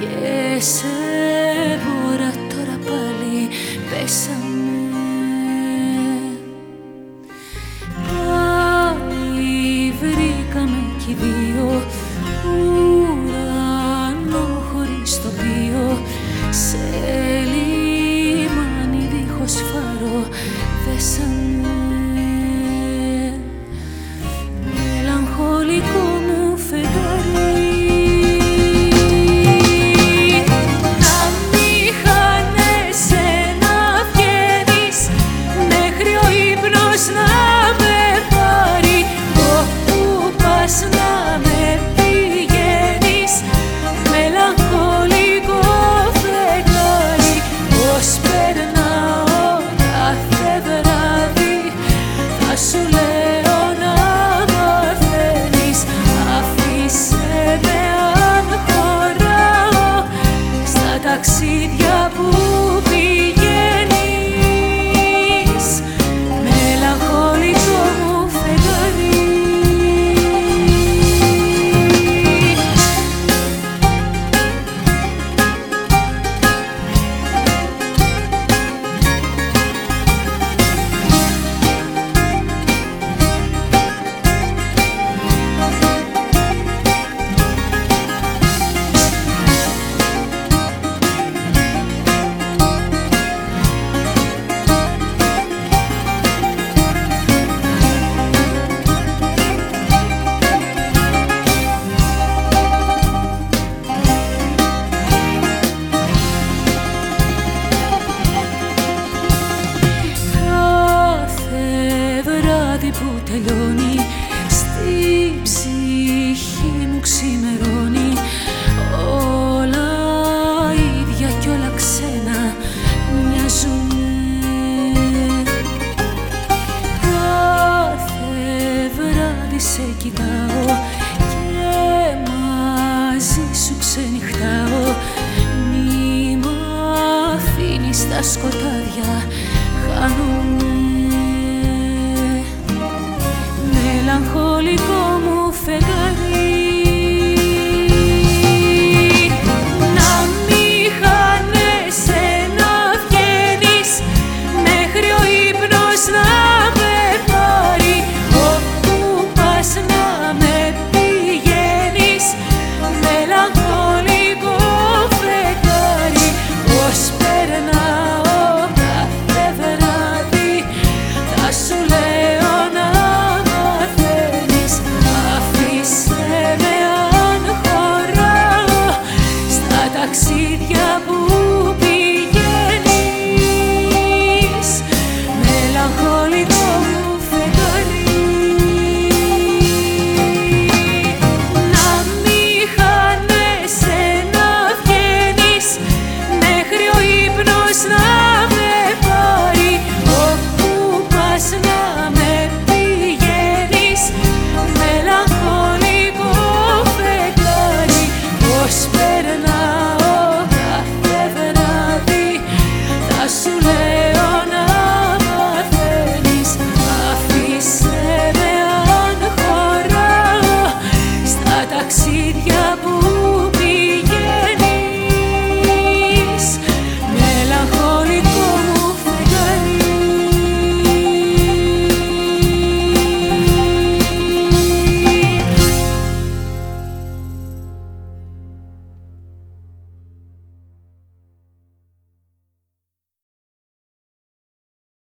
Και σε βόρα τώρα πάλι πέσα που τελειώνει Στη ψυχή μου ξημερώνει. Όλα ίδια κι όλα ξένα μοιάζουνε. Κάθε βράδυ σε κοιτάω Και μαζί σου ξενυχτάω. Μη μ' τα σκοτάδια Χανού figure